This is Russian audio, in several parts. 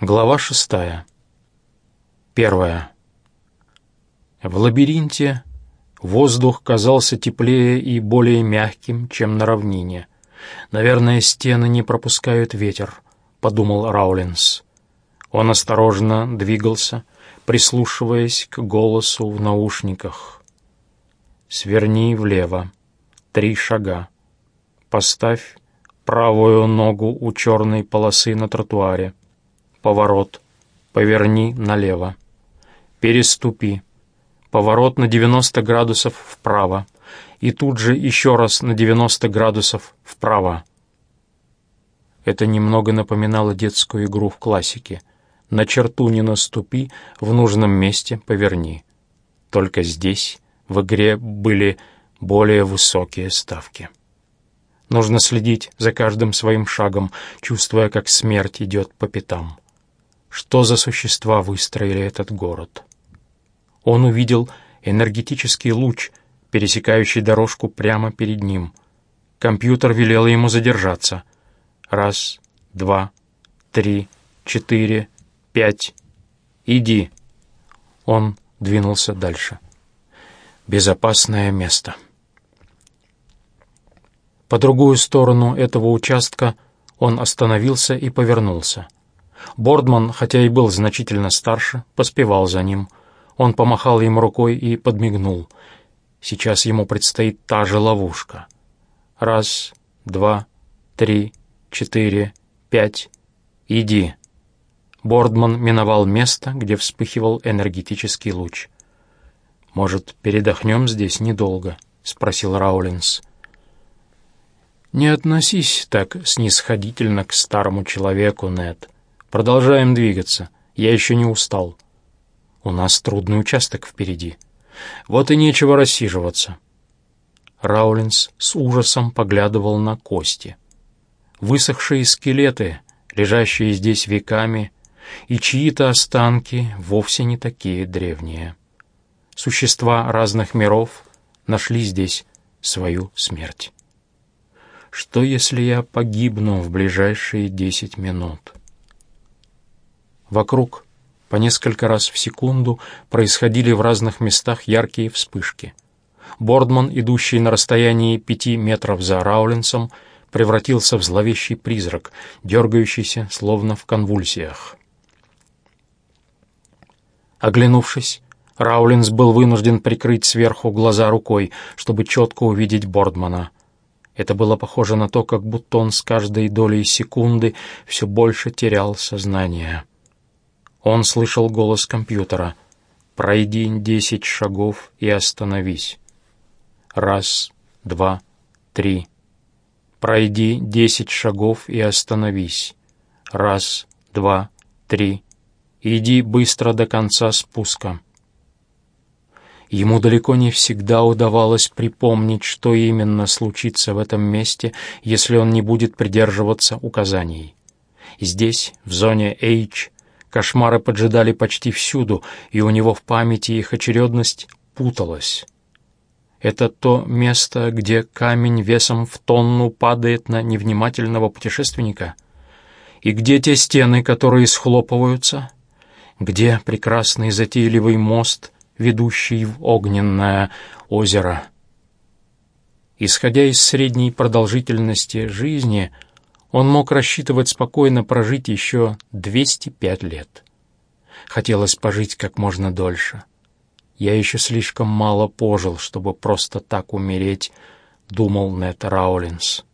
Глава шестая. Первая. В лабиринте воздух казался теплее и более мягким, чем на равнине. «Наверное, стены не пропускают ветер», — подумал Раулинс. Он осторожно двигался, прислушиваясь к голосу в наушниках. «Сверни влево. Три шага. Поставь правую ногу у черной полосы на тротуаре поворот, поверни налево, переступи, поворот на 90 градусов вправо и тут же еще раз на 90 градусов вправо. Это немного напоминало детскую игру в классике. На черту не наступи, в нужном месте поверни. Только здесь в игре были более высокие ставки. Нужно следить за каждым своим шагом, чувствуя, как смерть идет по пятам. Что за существа выстроили этот город? Он увидел энергетический луч, пересекающий дорожку прямо перед ним. Компьютер велел ему задержаться. Раз, два, три, четыре, пять. Иди. Он двинулся дальше. Безопасное место. По другую сторону этого участка он остановился и повернулся. Бордман, хотя и был значительно старше, поспевал за ним. Он помахал ему рукой и подмигнул. Сейчас ему предстоит та же ловушка. Раз, два, три, четыре, пять. Иди. Бордман миновал место, где вспыхивал энергетический луч. «Может, передохнем здесь недолго?» — спросил Раулинс. «Не относись так снисходительно к старому человеку, Нед», Продолжаем двигаться. Я еще не устал. У нас трудный участок впереди. Вот и нечего рассиживаться. Раулинс с ужасом поглядывал на кости. Высохшие скелеты, лежащие здесь веками, и чьи-то останки вовсе не такие древние. Существа разных миров нашли здесь свою смерть. Что, если я погибну в ближайшие десять минут? Вокруг по несколько раз в секунду происходили в разных местах яркие вспышки. Бордман, идущий на расстоянии пяти метров за Раулинсом, превратился в зловещий призрак, дергающийся, словно в конвульсиях. Оглянувшись, Раулинс был вынужден прикрыть сверху глаза рукой, чтобы четко увидеть Бордмана. Это было похоже на то, как будто он с каждой долей секунды все больше терял сознание. Он слышал голос компьютера. «Пройди десять шагов и остановись». Раз, два, три. Пройди десять шагов и остановись. Раз, два, три. Иди быстро до конца спуска. Ему далеко не всегда удавалось припомнить, что именно случится в этом месте, если он не будет придерживаться указаний. Здесь, в зоне H, Кошмары поджидали почти всюду, и у него в памяти их очередность путалась. Это то место, где камень весом в тонну падает на невнимательного путешественника? И где те стены, которые схлопываются? Где прекрасный затейливый мост, ведущий в огненное озеро? Исходя из средней продолжительности жизни — он мог рассчитывать спокойно прожить еще 205 лет. Хотелось пожить как можно дольше. Я еще слишком мало пожил, чтобы просто так умереть, думал Нет Раулинс.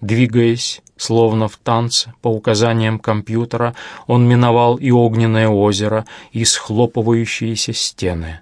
Двигаясь, словно в танце, по указаниям компьютера, он миновал и огненное озеро, и схлопывающиеся стены —